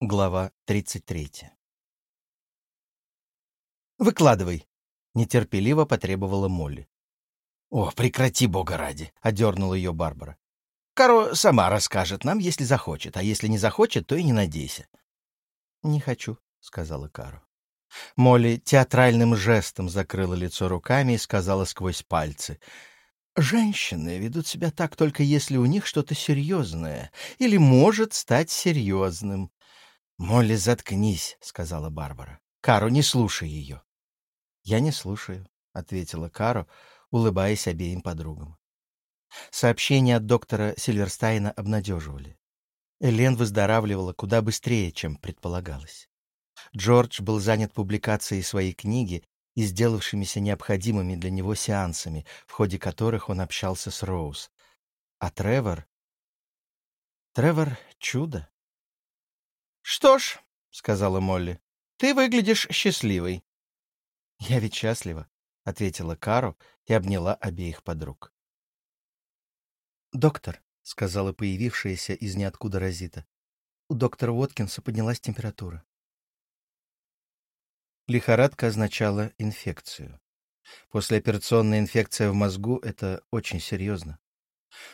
Глава 33 «Выкладывай!» — нетерпеливо потребовала Молли. «О, прекрати, бога ради!» — одернула ее Барбара. «Каро сама расскажет нам, если захочет, а если не захочет, то и не надейся». «Не хочу», — сказала Каро. Молли театральным жестом закрыла лицо руками и сказала сквозь пальцы. «Женщины ведут себя так только если у них что-то серьезное или может стать серьезным». «Молли, заткнись», — сказала Барбара. «Каро, не слушай ее». «Я не слушаю», — ответила Каро, улыбаясь обеим подругам. Сообщения от доктора Сильверстайна обнадеживали. Элен выздоравливала куда быстрее, чем предполагалось. Джордж был занят публикацией своей книги и сделавшимися необходимыми для него сеансами, в ходе которых он общался с Роуз. А Тревор... Тревор — чудо. «Что ж», — сказала Молли, — «ты выглядишь счастливой». «Я ведь счастлива», — ответила Каро и обняла обеих подруг. «Доктор», — сказала появившаяся из ниоткуда Розита, — «у доктора Уоткинса поднялась температура». Лихорадка означала инфекцию. Послеоперационная инфекция в мозгу — это очень серьезно.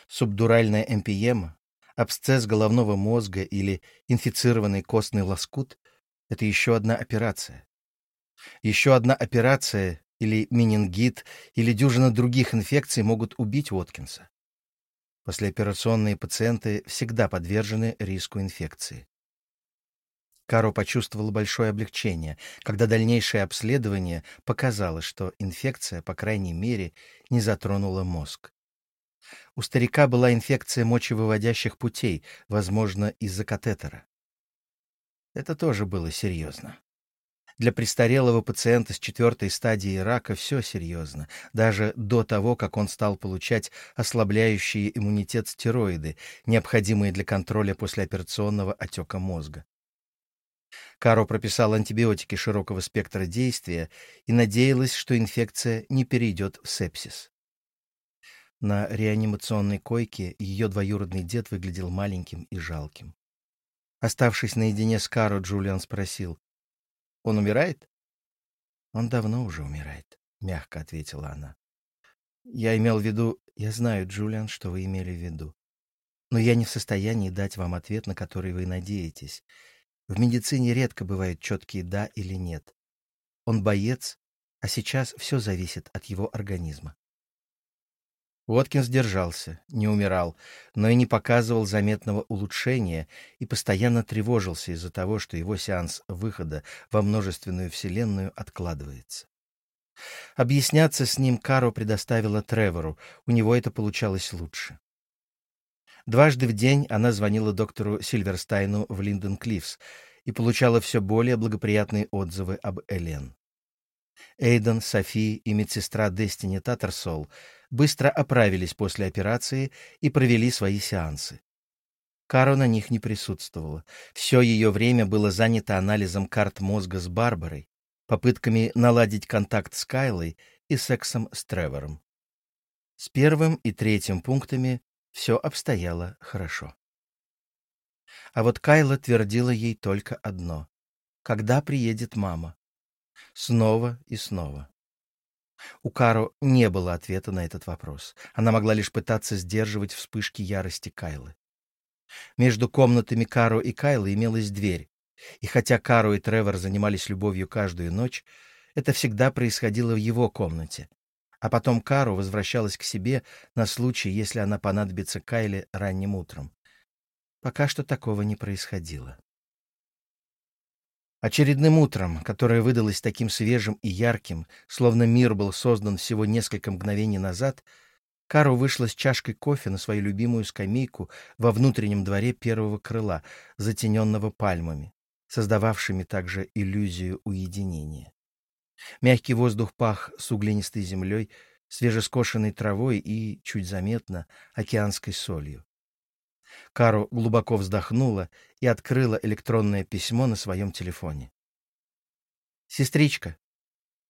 Субдуральная эмпиема, абсцесс головного мозга или инфицированный костный лоскут — это еще одна операция. Еще одна операция или менингит или дюжина других инфекций могут убить Уоткинса. Послеоперационные пациенты всегда подвержены риску инфекции. Каро почувствовала большое облегчение, когда дальнейшее обследование показало, что инфекция, по крайней мере, не затронула мозг. У старика была инфекция мочевыводящих путей, возможно, из-за катетера. Это тоже было серьезно. Для престарелого пациента с четвертой стадии рака все серьезно, даже до того, как он стал получать ослабляющие иммунитет стероиды, необходимые для контроля послеоперационного отека мозга. Каро прописал антибиотики широкого спектра действия и надеялась, что инфекция не перейдет в сепсис. На реанимационной койке ее двоюродный дед выглядел маленьким и жалким. Оставшись наедине с Каро, Джулиан спросил, «Он умирает?» «Он давно уже умирает», — мягко ответила она. «Я имел в виду... Я знаю, Джулиан, что вы имели в виду. Но я не в состоянии дать вам ответ, на который вы надеетесь. В медицине редко бывают четкие «да» или «нет». Он боец, а сейчас все зависит от его организма. Уоткинс держался, не умирал, но и не показывал заметного улучшения и постоянно тревожился из-за того, что его сеанс выхода во множественную вселенную откладывается. Объясняться с ним Каро предоставила Тревору, у него это получалось лучше. Дважды в день она звонила доктору Сильверстайну в Линден-Клиффс и получала все более благоприятные отзывы об Элен. Эйден, Софи и медсестра Дестини Таттерсол быстро оправились после операции и провели свои сеансы. Каро на них не присутствовала. Все ее время было занято анализом карт мозга с Барбарой, попытками наладить контакт с Кайлой и сексом с Тревором. С первым и третьим пунктами все обстояло хорошо. А вот Кайла твердила ей только одно — когда приедет мама? Снова и снова. У Каро не было ответа на этот вопрос. Она могла лишь пытаться сдерживать вспышки ярости Кайлы. Между комнатами Каро и Кайлы имелась дверь, и хотя Каро и Тревор занимались любовью каждую ночь, это всегда происходило в его комнате, а потом Кару возвращалась к себе на случай, если она понадобится Кайле ранним утром. Пока что такого не происходило. Очередным утром, которое выдалось таким свежим и ярким, словно мир был создан всего несколько мгновений назад, Кару вышла с чашкой кофе на свою любимую скамейку во внутреннем дворе первого крыла, затененного пальмами, создававшими также иллюзию уединения. Мягкий воздух пах с углинистой землей, свежескошенной травой и, чуть заметно, океанской солью. Кару глубоко вздохнула и открыла электронное письмо на своем телефоне. «Сестричка,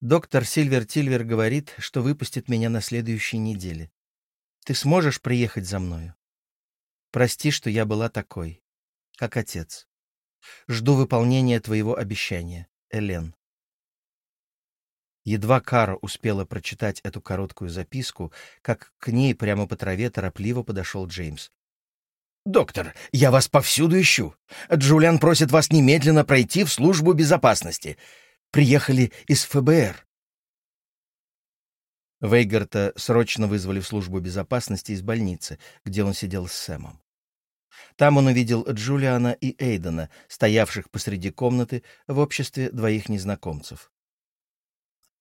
доктор Сильвер Тильвер говорит, что выпустит меня на следующей неделе. Ты сможешь приехать за мною? Прости, что я была такой, как отец. Жду выполнения твоего обещания, Элен. Едва Кара успела прочитать эту короткую записку, как к ней прямо по траве торопливо подошел Джеймс. «Доктор, я вас повсюду ищу. Джулиан просит вас немедленно пройти в службу безопасности. Приехали из ФБР». Вейгарта срочно вызвали в службу безопасности из больницы, где он сидел с Сэмом. Там он увидел Джулиана и Эйдена, стоявших посреди комнаты в обществе двоих незнакомцев.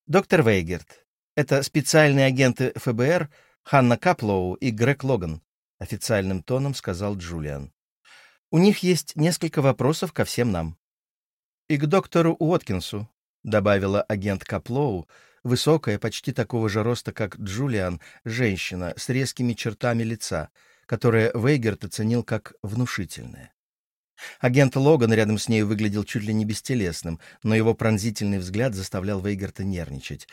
«Доктор Вейгерт, это специальные агенты ФБР Ханна Каплоу и Грег Логан», — официальным тоном сказал Джулиан. «У них есть несколько вопросов ко всем нам». «И к доктору Уоткинсу», — добавила агент Каплоу, высокая, почти такого же роста, как Джулиан, женщина с резкими чертами лица, которая Вейгерт оценил как внушительная. Агент Логан рядом с ней выглядел чуть ли не бестелесным, но его пронзительный взгляд заставлял Вейгарта нервничать.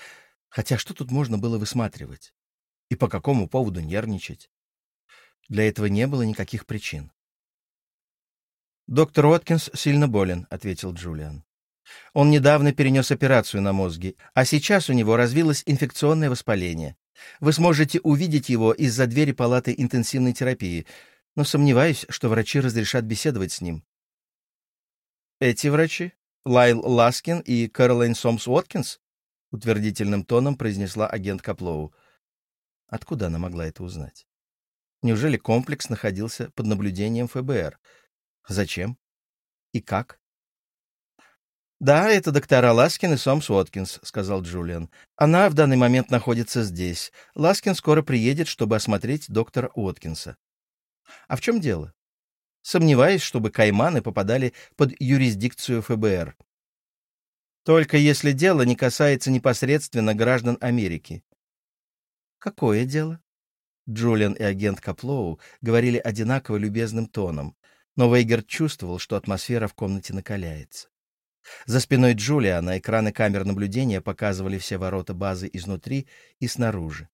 Хотя что тут можно было высматривать? И по какому поводу нервничать? Для этого не было никаких причин. «Доктор Уоткинс сильно болен», — ответил Джулиан. «Он недавно перенес операцию на мозге, а сейчас у него развилось инфекционное воспаление. Вы сможете увидеть его из-за двери палаты интенсивной терапии но сомневаюсь, что врачи разрешат беседовать с ним. Эти врачи? Лайл Ласкин и Кэролайн Сомс Уоткинс? Утвердительным тоном произнесла агент Каплоу. Откуда она могла это узнать? Неужели комплекс находился под наблюдением ФБР? Зачем? И как? «Да, это доктора Ласкин и Сомс Уоткинс», — сказал Джулиан. «Она в данный момент находится здесь. Ласкин скоро приедет, чтобы осмотреть доктора Уоткинса». А в чем дело? Сомневаюсь, чтобы кайманы попадали под юрисдикцию ФБР. Только если дело не касается непосредственно граждан Америки. Какое дело? Джулиан и агент Каплоу говорили одинаково любезным тоном, но Вейгер чувствовал, что атмосфера в комнате накаляется. За спиной Джулиана экраны камер наблюдения показывали все ворота базы изнутри и снаружи.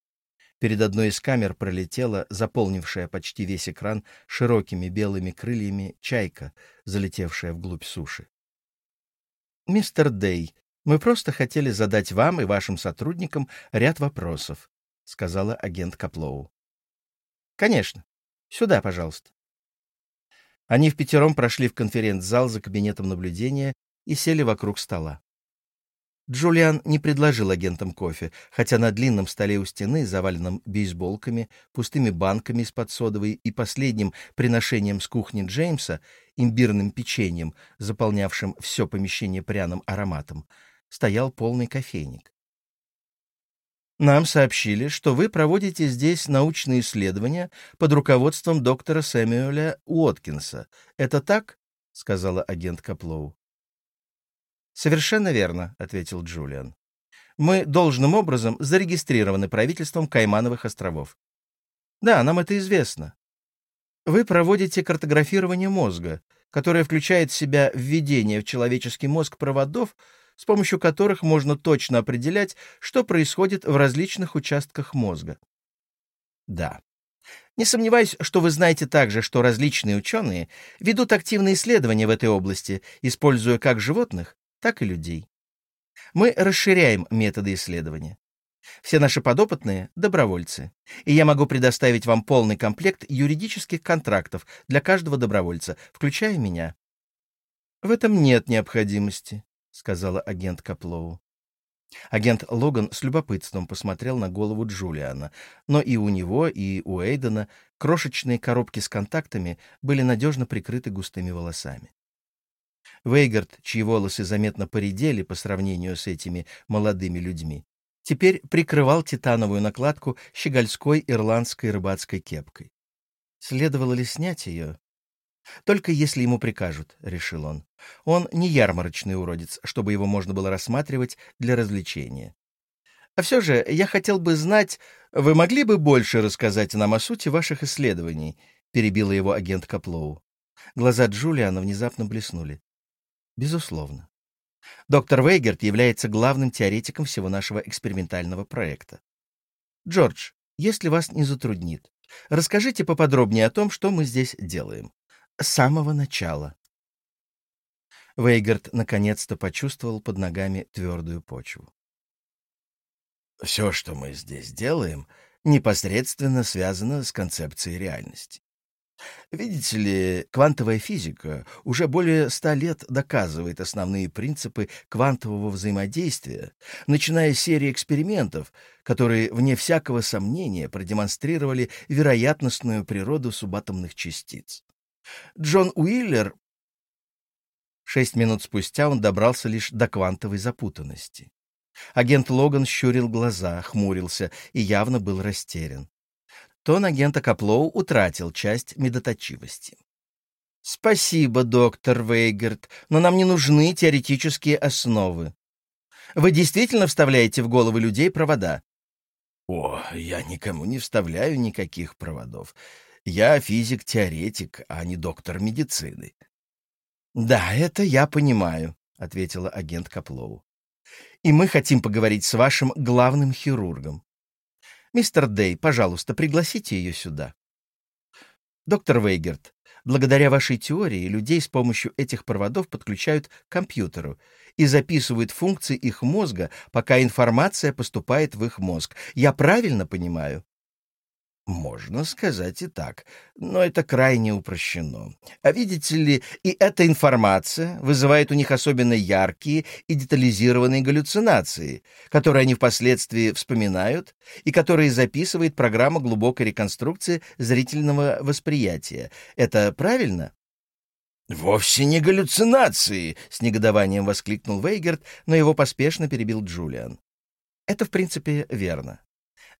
Перед одной из камер пролетела, заполнившая почти весь экран широкими белыми крыльями, чайка, залетевшая вглубь суши. «Мистер Дей, мы просто хотели задать вам и вашим сотрудникам ряд вопросов», — сказала агент Каплоу. «Конечно. Сюда, пожалуйста». Они в пятером прошли в конференц-зал за кабинетом наблюдения и сели вокруг стола. Джулиан не предложил агентам кофе, хотя на длинном столе у стены, заваленном бейсболками, пустыми банками из-под содовой и последним приношением с кухни Джеймса, имбирным печеньем, заполнявшим все помещение пряным ароматом, стоял полный кофейник. Нам сообщили, что вы проводите здесь научные исследования под руководством доктора Сэмюэля Уоткинса. Это так? — сказала агент Каплоу. «Совершенно верно», — ответил Джулиан. «Мы должным образом зарегистрированы правительством Каймановых островов. Да, нам это известно. Вы проводите картографирование мозга, которое включает в себя введение в человеческий мозг проводов, с помощью которых можно точно определять, что происходит в различных участках мозга. Да. Не сомневаюсь, что вы знаете также, что различные ученые ведут активные исследования в этой области, используя как животных, так и людей. Мы расширяем методы исследования. Все наши подопытные — добровольцы, и я могу предоставить вам полный комплект юридических контрактов для каждого добровольца, включая меня. — В этом нет необходимости, — сказала агент Каплоу. Агент Логан с любопытством посмотрел на голову Джулиана, но и у него, и у Эйдена крошечные коробки с контактами были надежно прикрыты густыми волосами. Вейгард, чьи волосы заметно поредели по сравнению с этими молодыми людьми, теперь прикрывал титановую накладку щегольской ирландской рыбацкой кепкой. Следовало ли снять ее? Только если ему прикажут, — решил он. Он не ярмарочный уродец, чтобы его можно было рассматривать для развлечения. А все же я хотел бы знать, вы могли бы больше рассказать нам о сути ваших исследований, — перебила его агент Каплоу. Глаза Джулиана внезапно блеснули. Безусловно. Доктор Вейгерт является главным теоретиком всего нашего экспериментального проекта. Джордж, если вас не затруднит, расскажите поподробнее о том, что мы здесь делаем. С самого начала. Вейгард наконец-то почувствовал под ногами твердую почву. «Все, что мы здесь делаем, непосредственно связано с концепцией реальности. Видите ли, квантовая физика уже более ста лет доказывает основные принципы квантового взаимодействия, начиная с серии экспериментов, которые, вне всякого сомнения, продемонстрировали вероятностную природу субатомных частиц. Джон Уиллер... Шесть минут спустя он добрался лишь до квантовой запутанности. Агент Логан щурил глаза, хмурился и явно был растерян. Тон агента Каплоу утратил часть медоточивости. «Спасибо, доктор Вейгерт, но нам не нужны теоретические основы. Вы действительно вставляете в головы людей провода?» «О, я никому не вставляю никаких проводов. Я физик-теоретик, а не доктор медицины». «Да, это я понимаю», — ответила агент Каплоу. «И мы хотим поговорить с вашим главным хирургом. Мистер Дей, пожалуйста, пригласите ее сюда. Доктор Вейгерт, благодаря вашей теории людей с помощью этих проводов подключают к компьютеру и записывают функции их мозга, пока информация поступает в их мозг. Я правильно понимаю? Можно сказать и так, но это крайне упрощено. А видите ли, и эта информация вызывает у них особенно яркие и детализированные галлюцинации, которые они впоследствии вспоминают и которые записывает программа глубокой реконструкции зрительного восприятия. Это правильно? «Вовсе не галлюцинации!» — с негодованием воскликнул Вейгерт, но его поспешно перебил Джулиан. «Это, в принципе, верно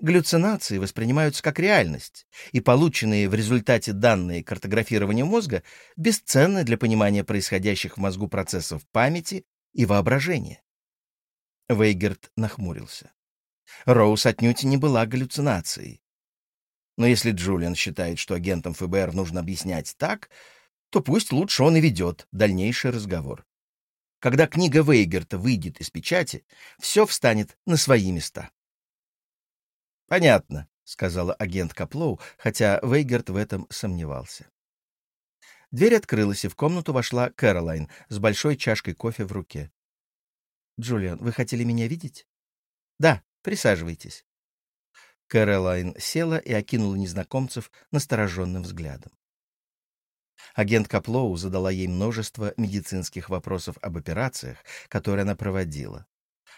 галлюцинации воспринимаются как реальность, и полученные в результате данные картографирования мозга бесценны для понимания происходящих в мозгу процессов памяти и воображения. Вейгерт нахмурился. Роуз отнюдь не была галлюцинацией. Но если Джулиан считает, что агентам ФБР нужно объяснять так, то пусть лучше он и ведет дальнейший разговор. Когда книга Вейгерта выйдет из печати, все встанет на свои места. «Понятно», — сказала агент Каплоу, хотя Вейгерт в этом сомневался. Дверь открылась, и в комнату вошла Кэролайн с большой чашкой кофе в руке. «Джулиан, вы хотели меня видеть?» «Да, присаживайтесь». Кэролайн села и окинула незнакомцев настороженным взглядом. Агент Каплоу задала ей множество медицинских вопросов об операциях, которые она проводила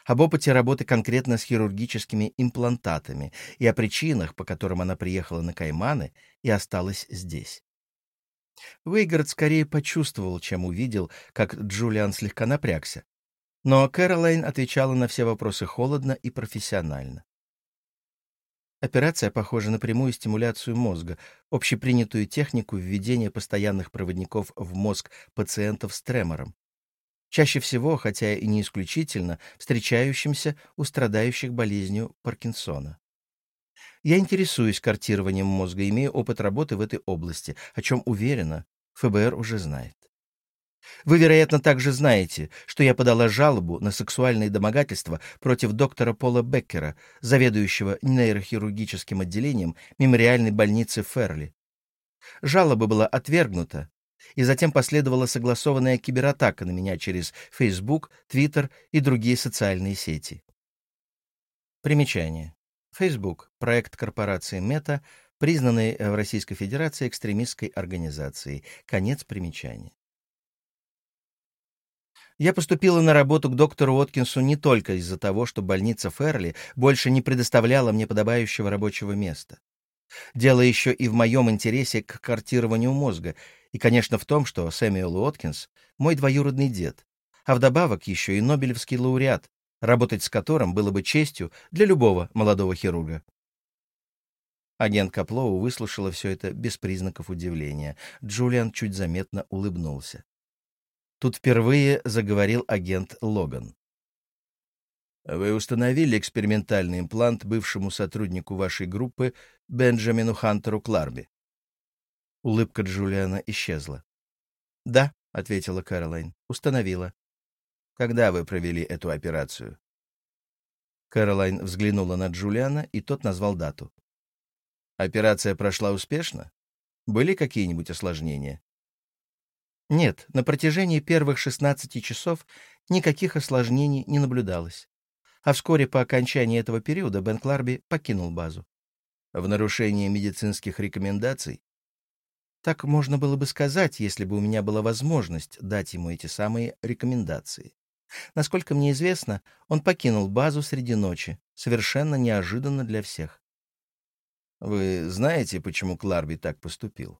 об опыте работы конкретно с хирургическими имплантатами и о причинах, по которым она приехала на Кайманы и осталась здесь. Вейгард скорее почувствовал, чем увидел, как Джулиан слегка напрягся. Но Кэролайн отвечала на все вопросы холодно и профессионально. Операция похожа на прямую стимуляцию мозга, общепринятую технику введения постоянных проводников в мозг пациентов с тремором чаще всего, хотя и не исключительно, встречающимся у страдающих болезнью Паркинсона. Я интересуюсь картированием мозга, имею опыт работы в этой области, о чем уверена, ФБР уже знает. Вы, вероятно, также знаете, что я подала жалобу на сексуальные домогательства против доктора Пола Беккера, заведующего нейрохирургическим отделением мемориальной больницы Ферли. Жалоба была отвергнута, и затем последовала согласованная кибератака на меня через Facebook, Twitter и другие социальные сети. Примечание. Facebook — проект корпорации Мета, признанный в Российской Федерации экстремистской организацией. Конец примечания. Я поступила на работу к доктору Уоткинсу не только из-за того, что больница Ферли больше не предоставляла мне подобающего рабочего места. Дело еще и в моем интересе к картированию мозга и, конечно, в том, что Сэмюэл Уоткинс — мой двоюродный дед, а вдобавок еще и Нобелевский лауреат, работать с которым было бы честью для любого молодого хирурга. Агент Каплоу выслушала все это без признаков удивления. Джулиан чуть заметно улыбнулся. Тут впервые заговорил агент Логан. «Вы установили экспериментальный имплант бывшему сотруднику вашей группы Бенджамину Хантеру Кларби?» Улыбка Джулиана исчезла. «Да», — ответила Кэролайн, — «установила». «Когда вы провели эту операцию?» Кэролайн взглянула на Джулиана, и тот назвал дату. «Операция прошла успешно? Были какие-нибудь осложнения?» Нет, на протяжении первых 16 часов никаких осложнений не наблюдалось. А вскоре по окончании этого периода Бен Кларби покинул базу. В нарушение медицинских рекомендаций? Так можно было бы сказать, если бы у меня была возможность дать ему эти самые рекомендации. Насколько мне известно, он покинул базу среди ночи, совершенно неожиданно для всех. Вы знаете, почему Кларби так поступил?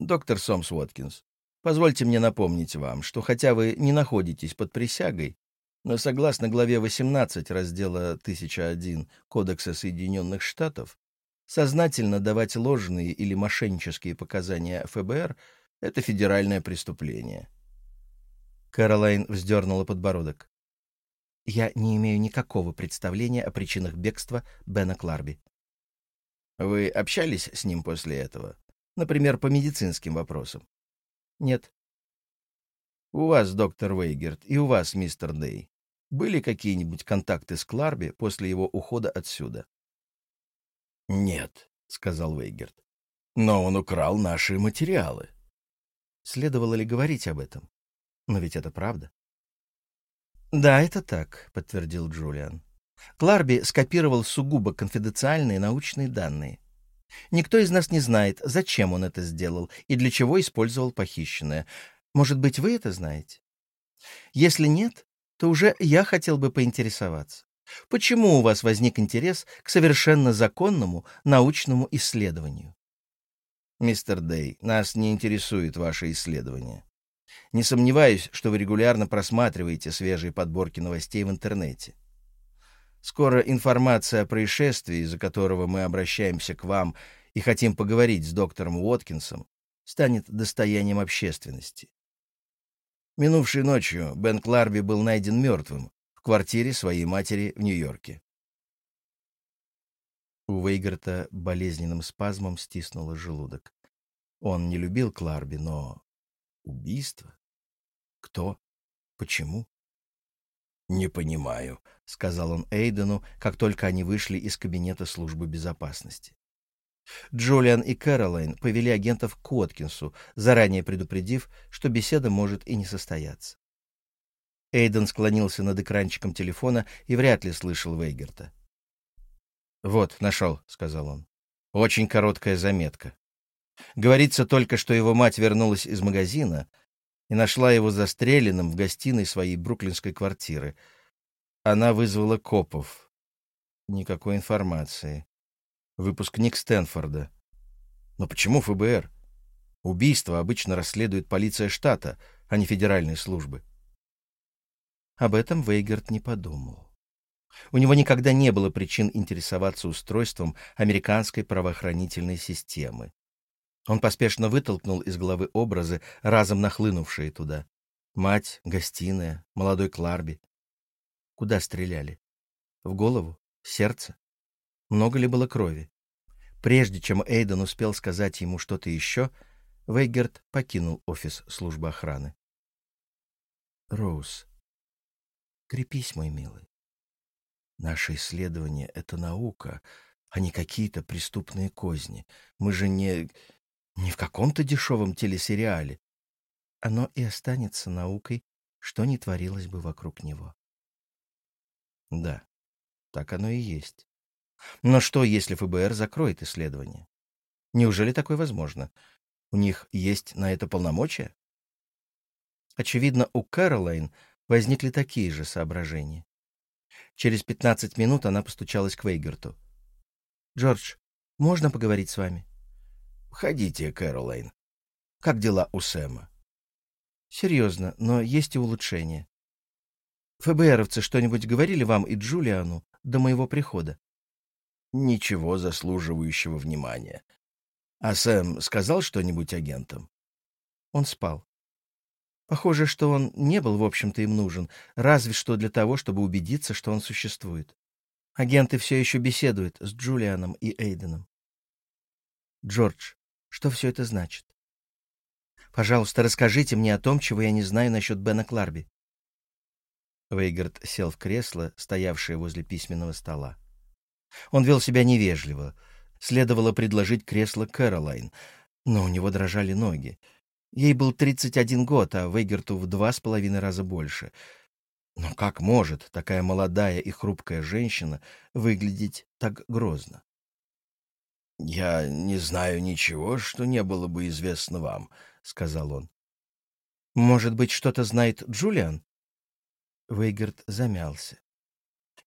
Доктор Сомс Уоткинс, Позвольте мне напомнить вам, что хотя вы не находитесь под присягой, но согласно главе 18 раздела 1001 Кодекса Соединенных Штатов, сознательно давать ложные или мошеннические показания ФБР — это федеральное преступление. Кэролайн вздернула подбородок. «Я не имею никакого представления о причинах бегства Бена Кларби». «Вы общались с ним после этого? Например, по медицинским вопросам?» Нет. У вас, доктор Вейгерт, и у вас, мистер Дей, были какие-нибудь контакты с Кларби после его ухода отсюда? Нет, сказал Вейгерт. Но он украл наши материалы. Следовало ли говорить об этом? Но ведь это правда. Да, это так, подтвердил Джулиан. Кларби скопировал сугубо конфиденциальные научные данные. Никто из нас не знает, зачем он это сделал и для чего использовал похищенное. Может быть, вы это знаете? Если нет, то уже я хотел бы поинтересоваться. Почему у вас возник интерес к совершенно законному научному исследованию? Мистер Дей, нас не интересует ваше исследование. Не сомневаюсь, что вы регулярно просматриваете свежие подборки новостей в интернете. Скоро информация о происшествии, из-за которого мы обращаемся к вам и хотим поговорить с доктором Уоткинсом, станет достоянием общественности. Минувшей ночью Бен Кларби был найден мертвым в квартире своей матери в Нью-Йорке. У Вейгарта болезненным спазмом стиснуло желудок. Он не любил Кларби, но... Убийство? Кто? Почему? «Не понимаю», — сказал он Эйдену, как только они вышли из кабинета службы безопасности. Джулиан и Кэролайн повели агентов к Уоткинсу, заранее предупредив, что беседа может и не состояться. Эйден склонился над экранчиком телефона и вряд ли слышал Вейгерта. «Вот, нашел», — сказал он. «Очень короткая заметка. Говорится только, что его мать вернулась из магазина, и нашла его застреленным в гостиной своей бруклинской квартиры. Она вызвала копов. Никакой информации. Выпускник Стэнфорда. Но почему ФБР? Убийство обычно расследует полиция штата, а не федеральные службы. Об этом Вейгерт не подумал. У него никогда не было причин интересоваться устройством американской правоохранительной системы. Он поспешно вытолкнул из головы образы, разом нахлынувшие туда. Мать, гостиная, молодой Кларби. Куда стреляли? В голову? Сердце? Много ли было крови? Прежде чем Эйден успел сказать ему что-то еще, Вейгерт покинул офис службы охраны. «Роуз, крепись, мой милый. Наше исследование — это наука, а не какие-то преступные козни. Мы же не... Не в каком-то дешевом телесериале. Оно и останется наукой, что не творилось бы вокруг него. Да, так оно и есть. Но что, если ФБР закроет исследование? Неужели такое возможно? У них есть на это полномочия? Очевидно, у Кэролайн возникли такие же соображения. Через 15 минут она постучалась к Вейгерту. «Джордж, можно поговорить с вами?» «Входите, Кэролайн. Как дела у Сэма?» «Серьезно, но есть и улучшения. ФБРовцы что-нибудь говорили вам и Джулиану до моего прихода?» «Ничего заслуживающего внимания. А Сэм сказал что-нибудь агентам?» Он спал. Похоже, что он не был, в общем-то, им нужен, разве что для того, чтобы убедиться, что он существует. Агенты все еще беседуют с Джулианом и Эйденом. Джордж, что все это значит? Пожалуйста, расскажите мне о том, чего я не знаю насчет Бена Кларби. Вейгард сел в кресло, стоявшее возле письменного стола. Он вел себя невежливо. Следовало предложить кресло Кэролайн, но у него дрожали ноги. Ей был 31 год, а Вейгерту в два с половиной раза больше. Но как может такая молодая и хрупкая женщина выглядеть так грозно? «Я не знаю ничего, что не было бы известно вам», — сказал он. «Может быть, что-то знает Джулиан?» Вейгерт замялся.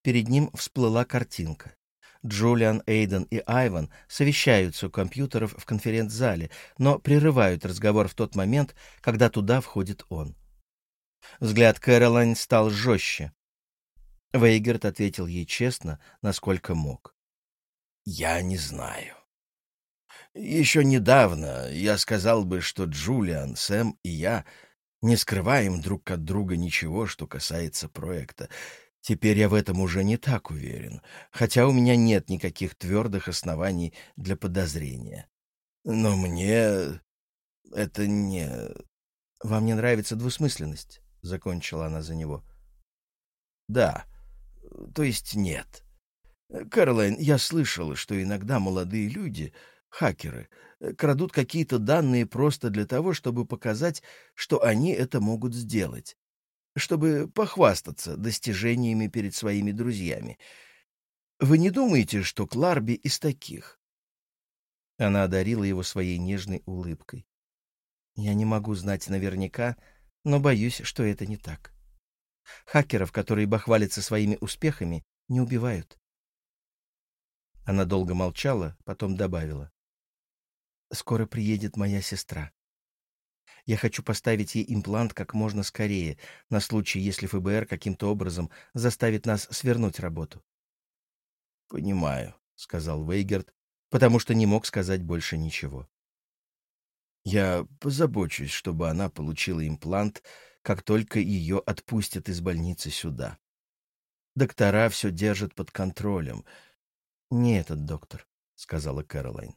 Перед ним всплыла картинка. Джулиан, Эйден и Айван совещаются у компьютеров в конференц-зале, но прерывают разговор в тот момент, когда туда входит он. Взгляд Кэролайн стал жестче. Вейгерт ответил ей честно, насколько мог. «Я не знаю. Еще недавно я сказал бы, что Джулиан, Сэм и я не скрываем друг от друга ничего, что касается проекта. Теперь я в этом уже не так уверен, хотя у меня нет никаких твердых оснований для подозрения. Но мне это не... Вам не нравится двусмысленность? — закончила она за него. Да, то есть нет. Кэролайн, я слышала, что иногда молодые люди хакеры, крадут какие-то данные просто для того, чтобы показать, что они это могут сделать, чтобы похвастаться достижениями перед своими друзьями. Вы не думаете, что Кларби из таких? Она одарила его своей нежной улыбкой. Я не могу знать наверняка, но боюсь, что это не так. Хакеров, которые бахвалятся своими успехами, не убивают. Она долго молчала, потом добавила. Скоро приедет моя сестра. Я хочу поставить ей имплант как можно скорее, на случай, если ФБР каким-то образом заставит нас свернуть работу. «Понимаю», — сказал Вейгерт, потому что не мог сказать больше ничего. «Я позабочусь, чтобы она получила имплант, как только ее отпустят из больницы сюда. Доктора все держат под контролем». «Не этот доктор», — сказала Кэролайн.